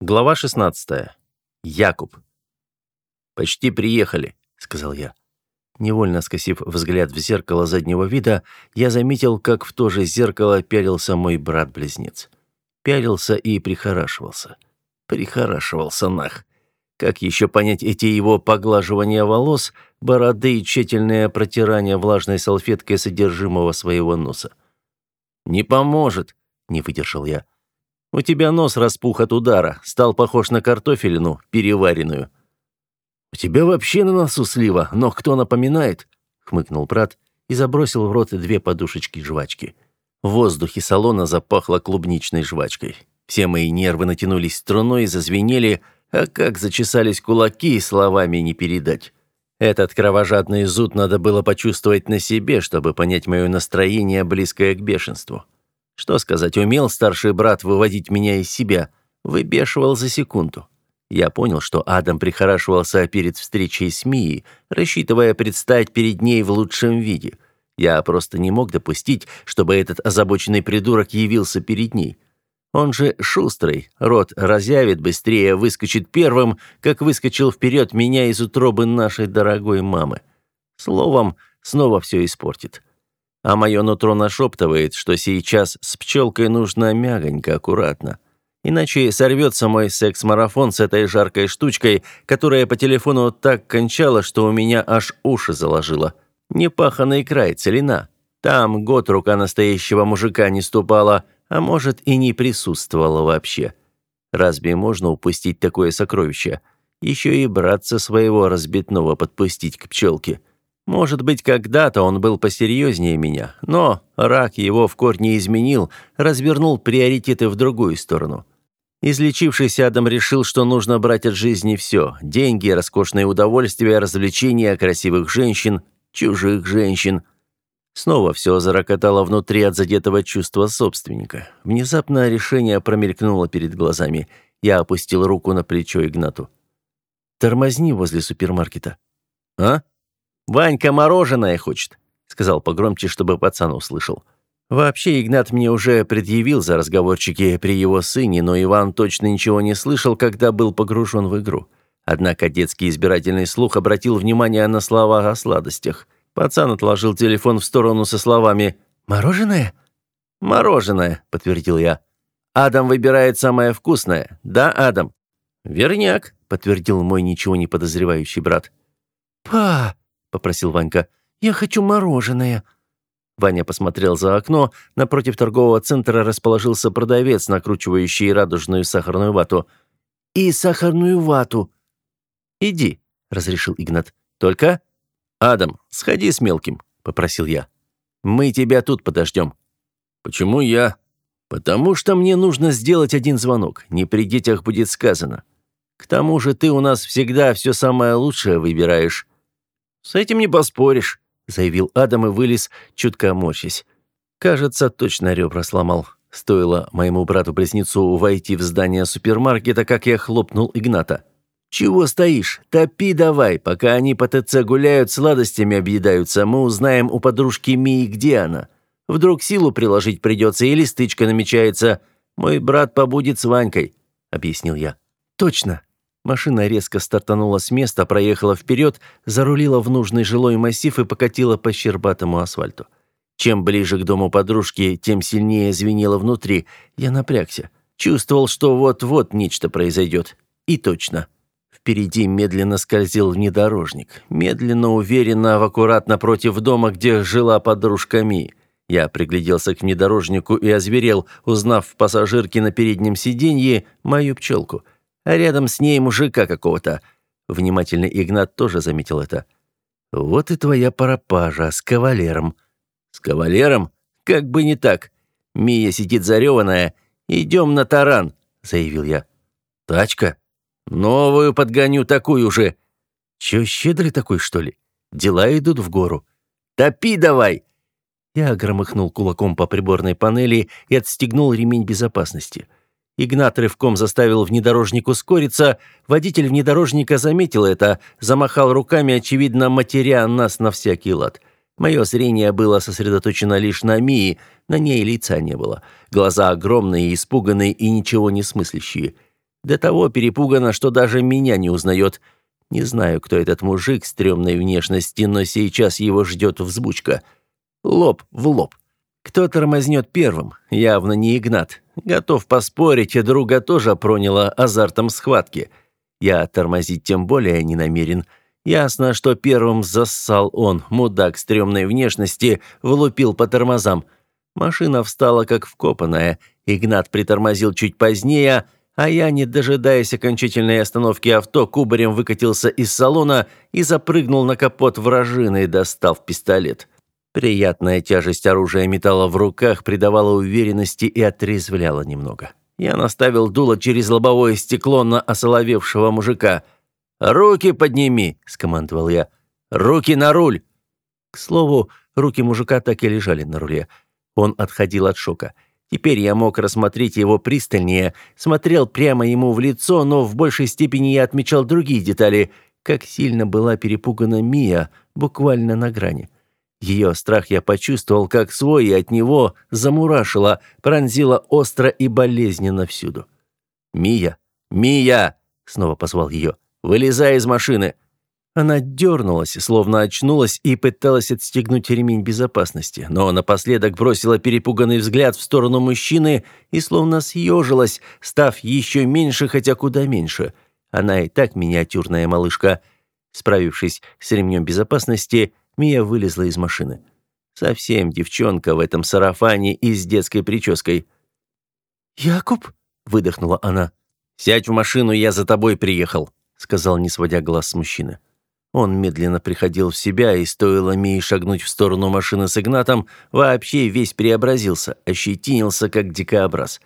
Глава 16. Якуб. «Почти приехали», — сказал я. Невольно скосив взгляд в зеркало заднего вида, я заметил, как в то же зеркало пялился мой брат-близнец. Пялился и прихорашивался. Прихорашивался нах. Как еще понять эти его поглаживания волос, бороды и тщательное протирание влажной салфеткой содержимого своего носа? «Не поможет», — не выдержал я. У тебя нос распух от удара, стал похож на картофелину, переваренную». «У тебя вообще на носу слива, но кто напоминает?» — хмыкнул брат и забросил в рот две подушечки жвачки. В воздухе салона запахло клубничной жвачкой. Все мои нервы натянулись струной и зазвенели, а как зачесались кулаки, словами не передать. Этот кровожадный зуд надо было почувствовать на себе, чтобы понять мое настроение, близкое к бешенству. Что сказать, умел старший брат выводить меня из себя, выбешивал за секунду. Я понял, что Адам прихорашивался перед встречей с Мией, рассчитывая предстать перед ней в лучшем виде. Я просто не мог допустить, чтобы этот озабоченный придурок явился перед ней. Он же шустрый, рот разъявит быстрее, выскочит первым, как выскочил вперед меня из утробы нашей дорогой мамы. Словом, снова все испортит а мое нутро нашептывает, что сейчас с пчелкой нужно мягонько, аккуратно. Иначе сорвется мой секс-марафон с этой жаркой штучкой, которая по телефону так кончала, что у меня аж уши заложило. Непаханный край, целина. Там год рука настоящего мужика не ступала, а может и не присутствовала вообще. Разве можно упустить такое сокровище? Еще и братца своего разбитного подпустить к пчелке. Может быть, когда-то он был посерьезнее меня, но рак его в корне изменил, развернул приоритеты в другую сторону. Излечившийся Адам решил, что нужно брать от жизни все – деньги, роскошные удовольствия, развлечения, красивых женщин, чужих женщин. Снова все зарокотало внутри от задетого чувства собственника. Внезапно решение промелькнуло перед глазами. Я опустил руку на плечо Игнату. «Тормозни возле супермаркета». «А?» «Ванька мороженое хочет», — сказал погромче, чтобы пацан услышал. Вообще, Игнат мне уже предъявил за разговорчики при его сыне, но Иван точно ничего не слышал, когда был погружен в игру. Однако детский избирательный слух обратил внимание на слова о сладостях. Пацан отложил телефон в сторону со словами «Мороженое?» «Мороженое», — подтвердил я. «Адам выбирает самое вкусное. Да, Адам?» «Верняк», — подтвердил мой ничего не подозревающий брат. «Па!» — попросил Ванька. «Я хочу мороженое». Ваня посмотрел за окно. Напротив торгового центра расположился продавец, накручивающий радужную сахарную вату. «И сахарную вату». «Иди», — разрешил Игнат. «Только...» «Адам, сходи с мелким», — попросил я. «Мы тебя тут подождем». «Почему я?» «Потому что мне нужно сделать один звонок. Не при детях будет сказано. К тому же ты у нас всегда все самое лучшее выбираешь. «С этим не поспоришь», — заявил Адам и вылез, чутко морщись. «Кажется, точно ребра сломал. Стоило моему брату-близнецу войти в здание супермаркета, как я хлопнул Игната. «Чего стоишь? Топи давай, пока они по ТЦ гуляют, сладостями объедаются, мы узнаем у подружки Мии, где она. Вдруг силу приложить придется или стычка намечается. Мой брат побудет с Ванькой», — объяснил я. «Точно. Машина резко стартанула с места, проехала вперед, зарулила в нужный жилой массив и покатила по щербатому асфальту. Чем ближе к дому подружки, тем сильнее звенело внутри. Я напрягся. Чувствовал, что вот-вот нечто произойдет. И точно. Впереди медленно скользил внедорожник. Медленно, уверенно, в аккуратно против дома, где жила подружка Ми. Я пригляделся к внедорожнику и озверел, узнав в пассажирке на переднем сиденье мою пчелку — а рядом с ней мужика какого-то. Внимательный Игнат тоже заметил это. «Вот и твоя пропажа с кавалером». «С кавалером? Как бы не так. Мия сидит зареванная. Идем на таран», — заявил я. «Тачка? Новую подгоню такую же». «Чё, щедрый такой, что ли? Дела идут в гору». «Топи давай!» Я громыхнул кулаком по приборной панели и отстегнул ремень безопасности. Игнат рывком заставил внедорожник ускориться. Водитель внедорожника заметил это, замахал руками, очевидно, матеря нас на всякий лад. Мое зрение было сосредоточено лишь на Мии, на ней лица не было. Глаза огромные, испуганные и ничего не смыслящие. До того перепугана, что даже меня не узнает. Не знаю, кто этот мужик стрёмной внешности, но сейчас его ждет взбучка. Лоб в лоб. Кто тормознет первым? Явно не Игнат. Готов поспорить, и друга тоже проняло азартом схватки. Я тормозить тем более не намерен. Ясно, что первым зассал он, мудак стрёмной внешности, влупил по тормозам. Машина встала как вкопанная. Игнат притормозил чуть позднее, а я, не дожидаясь окончательной остановки авто, кубарем выкатился из салона и запрыгнул на капот вражины, достав пистолет. Приятная тяжесть оружия металла в руках придавала уверенности и отрезвляла немного. Я наставил дуло через лобовое стекло на осоловевшего мужика. «Руки подними!» – скомандовал я. «Руки на руль!» К слову, руки мужика так и лежали на руле. Он отходил от шока. Теперь я мог рассмотреть его пристальнее, смотрел прямо ему в лицо, но в большей степени я отмечал другие детали, как сильно была перепугана Мия, буквально на грани. Ее страх я почувствовал, как свой, и от него замурашило, пронзило остро и болезненно всюду. «Мия! Мия!» — снова позвал ее. «Вылезай из машины!» Она дернулась, словно очнулась и пыталась отстегнуть ремень безопасности, но напоследок бросила перепуганный взгляд в сторону мужчины и словно съежилась, став еще меньше, хотя куда меньше. Она и так миниатюрная малышка. Справившись с ремнем безопасности, Мия вылезла из машины. Совсем девчонка в этом сарафане и с детской прической. «Якуб?» — выдохнула она. «Сядь в машину, я за тобой приехал», — сказал, не сводя глаз с мужчины. Он медленно приходил в себя, и стоило Мии шагнуть в сторону машины с Игнатом, вообще весь преобразился, ощетинился, как дикообраз.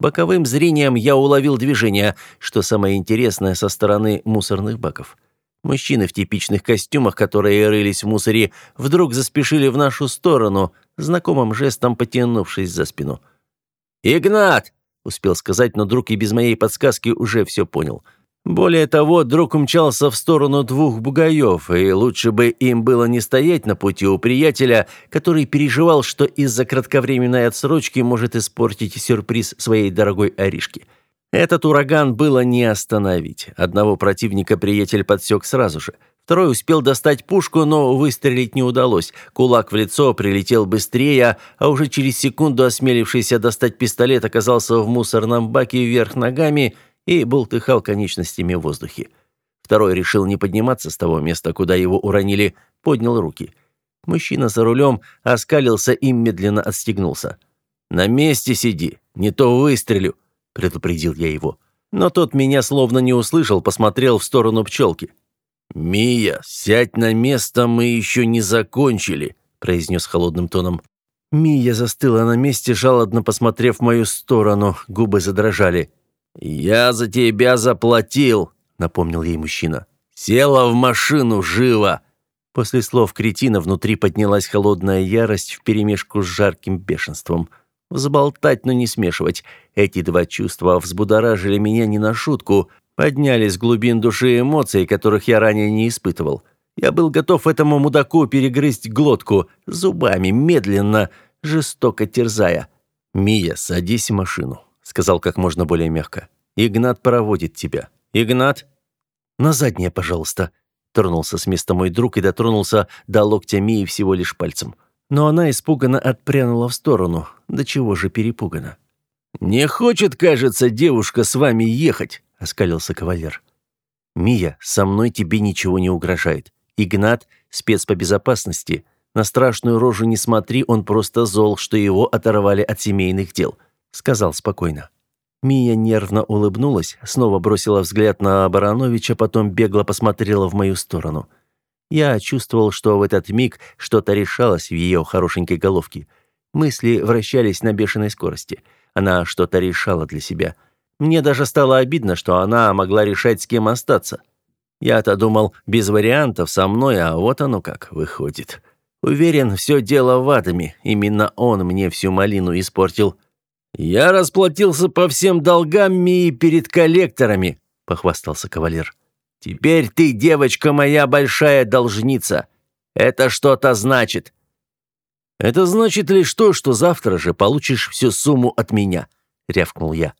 Боковым зрением я уловил движение, что самое интересное со стороны мусорных баков. Мужчины в типичных костюмах, которые рылись в мусоре, вдруг заспешили в нашу сторону, знакомым жестом потянувшись за спину. «Игнат!» — успел сказать, но друг и без моей подсказки уже все понял. Более того, друг умчался в сторону двух бугаев, и лучше бы им было не стоять на пути у приятеля, который переживал, что из-за кратковременной отсрочки может испортить сюрприз своей дорогой Аришки. Этот ураган было не остановить. Одного противника приятель подсек сразу же. Второй успел достать пушку, но выстрелить не удалось. Кулак в лицо прилетел быстрее, а уже через секунду осмелившийся достать пистолет оказался в мусорном баке вверх ногами и болтыхал конечностями в воздухе. Второй решил не подниматься с того места, куда его уронили, поднял руки. Мужчина за рулем оскалился и медленно отстегнулся. «На месте сиди, не то выстрелю», предупредил я его. Но тот меня словно не услышал, посмотрел в сторону пчелки. «Мия, сядь на место, мы еще не закончили», произнес холодным тоном. Мия застыла на месте, жалобно посмотрев в мою сторону, губы задрожали. «Я за тебя заплатил», — напомнил ей мужчина. «Села в машину, живо!» После слов кретина внутри поднялась холодная ярость вперемешку с жарким бешенством. Взболтать, но не смешивать. Эти два чувства взбудоражили меня не на шутку, подняли с глубин души эмоций, которых я ранее не испытывал. Я был готов этому мудаку перегрызть глотку, зубами, медленно, жестоко терзая. «Мия, садись в машину», — сказал как можно более мягко. «Игнат проводит тебя». «Игнат?» «На заднее, пожалуйста», — тронулся с места мой друг и дотронулся до локтя Мии всего лишь пальцем но она испуганно отпрянула в сторону. До чего же перепугана? «Не хочет, кажется, девушка с вами ехать», — оскалился кавалер. «Мия, со мной тебе ничего не угрожает. Игнат — спец по безопасности. На страшную рожу не смотри, он просто зол, что его оторвали от семейных дел», — сказал спокойно. Мия нервно улыбнулась, снова бросила взгляд на Барановича, потом бегло посмотрела в мою сторону. Я чувствовал, что в этот миг что-то решалось в ее хорошенькой головке. Мысли вращались на бешеной скорости. Она что-то решала для себя. Мне даже стало обидно, что она могла решать, с кем остаться. Я-то думал, без вариантов со мной, а вот оно как выходит. Уверен, все дело в Адаме. Именно он мне всю малину испортил. «Я расплатился по всем долгам Мии перед коллекторами», — похвастался кавалер. Теперь ты, девочка моя, большая должница. Это что-то значит. Это значит лишь то, что завтра же получишь всю сумму от меня, рявкнул я.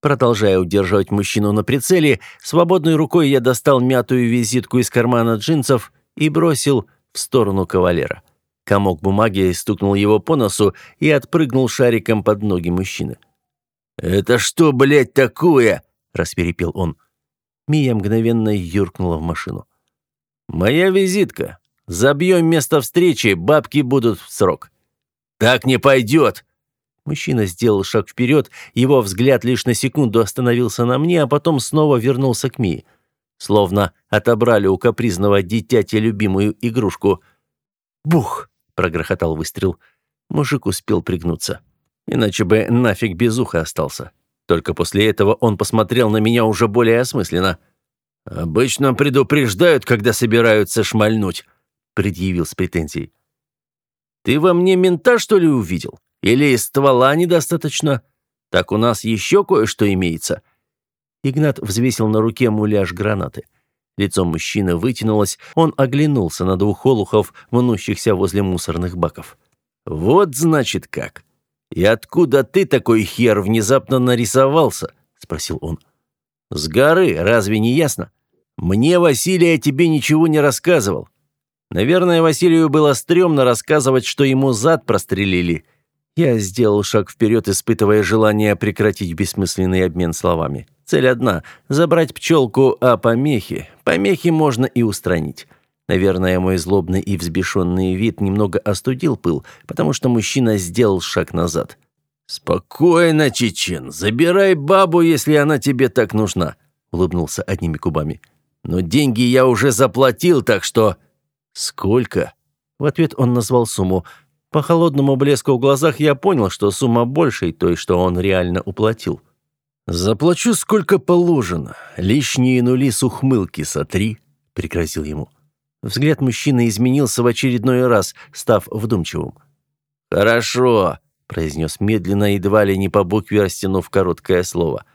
Продолжая удерживать мужчину на прицеле, свободной рукой я достал мятую визитку из кармана джинсов и бросил в сторону кавалера. Комок бумаги стукнул его по носу и отпрыгнул шариком под ноги мужчины. «Это что, блядь, такое?» – рассверепел он. Мия мгновенно юркнула в машину. «Моя визитка. Забьем место встречи, бабки будут в срок». «Так не пойдет!» Мужчина сделал шаг вперед, его взгляд лишь на секунду остановился на мне, а потом снова вернулся к Мии. Словно отобрали у капризного дитяти любимую игрушку. «Бух!» — прогрохотал выстрел. Мужик успел пригнуться. Иначе бы нафиг без уха остался. Только после этого он посмотрел на меня уже более осмысленно. «Обычно предупреждают, когда собираются шмальнуть», — предъявил с претензией. «Ты во мне мента, что ли, увидел? Или ствола недостаточно? Так у нас еще кое-что имеется». Игнат взвесил на руке муляж гранаты. Лицо мужчины вытянулось, он оглянулся на двух олухов, мнущихся возле мусорных баков. «Вот значит как. И откуда ты такой хер внезапно нарисовался?» — спросил он. «С горы, разве не ясно? Мне Василий тебе ничего не рассказывал. Наверное, Василию было стрёмно рассказывать, что ему зад прострелили. Я сделал шаг вперед, испытывая желание прекратить бессмысленный обмен словами. Цель одна – забрать пчелку, а помехи? Помехи можно и устранить. Наверное, мой злобный и взбешенный вид немного остудил пыл, потому что мужчина сделал шаг назад. «Спокойно, Чечен, забирай бабу, если она тебе так нужна», – улыбнулся одними губами. «Но деньги я уже заплатил, так что...» «Сколько?» В ответ он назвал сумму. По холодному блеску в глазах я понял, что сумма большей той, что он реально уплатил. «Заплачу сколько положено. Лишние нули с ухмылки сотри», — пригрозил ему. Взгляд мужчины изменился в очередной раз, став вдумчивым. «Хорошо», — произнес медленно, едва ли не по букве растянув короткое слово.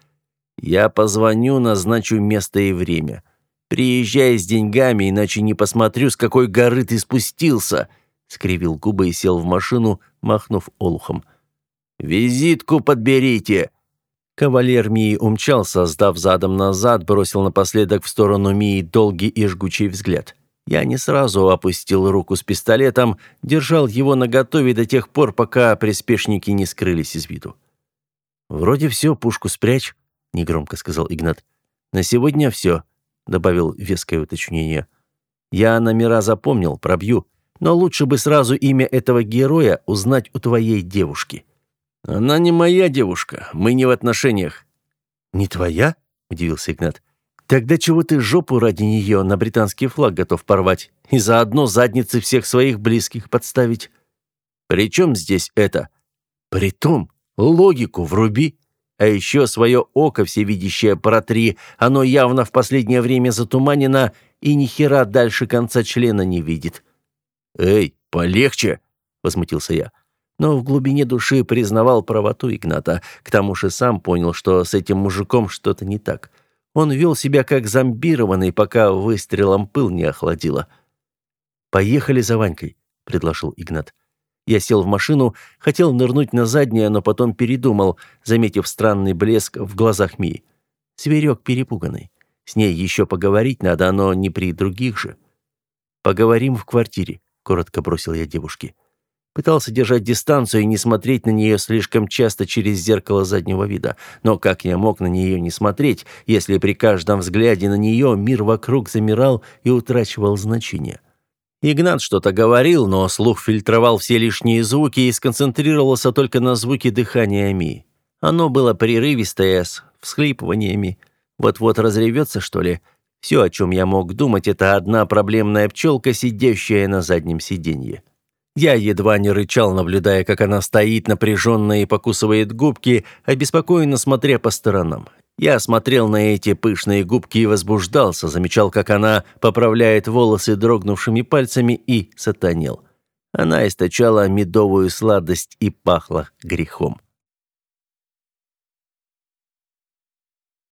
«Я позвоню, назначу место и время. «Приезжай с деньгами, иначе не посмотрю, с какой горы ты спустился», — скривил губы и сел в машину, махнув олухом. «Визитку подберите!» Кавалер Мии умчался, сдав задом назад, бросил напоследок в сторону Мии долгий и жгучий взгляд. Я не сразу опустил руку с пистолетом, держал его наготове до тех пор, пока приспешники не скрылись из виду. «Вроде все, пушку спрячь», — негромко сказал Игнат. «На сегодня все добавил веское уточнение. «Я номера запомнил, пробью, но лучше бы сразу имя этого героя узнать у твоей девушки». «Она не моя девушка, мы не в отношениях». «Не твоя?» – удивился Игнат. «Тогда чего ты жопу ради нее на британский флаг готов порвать и заодно задницы всех своих близких подставить?» «При чем здесь это?» «Притом, логику вруби». А еще свое око всевидящее протри, оно явно в последнее время затуманено и ни хера дальше конца члена не видит. «Эй, полегче!» — возмутился я. Но в глубине души признавал правоту Игната, к тому же сам понял, что с этим мужиком что-то не так. Он вел себя как зомбированный, пока выстрелом пыл не охладило. «Поехали за Ванькой», — предложил Игнат. Я сел в машину, хотел нырнуть на заднее, но потом передумал, заметив странный блеск в глазах Мии. Зверек перепуганный. С ней еще поговорить надо, но не при других же. «Поговорим в квартире», — коротко бросил я девушке. Пытался держать дистанцию и не смотреть на нее слишком часто через зеркало заднего вида. Но как я мог на нее не смотреть, если при каждом взгляде на нее мир вокруг замирал и утрачивал значение? Игнат что-то говорил, но слух фильтровал все лишние звуки и сконцентрировался только на звуке дыхания Ми. Оно было прерывистое, с всхлипываниями. Вот-вот разревется, что ли? Все, о чем я мог думать, это одна проблемная пчелка, сидящая на заднем сиденье. Я едва не рычал, наблюдая, как она стоит напряженно и покусывает губки, обеспокоенно смотря по сторонам. Я смотрел на эти пышные губки и возбуждался, замечал, как она поправляет волосы дрогнувшими пальцами и сатанел. Она источала медовую сладость и пахла грехом.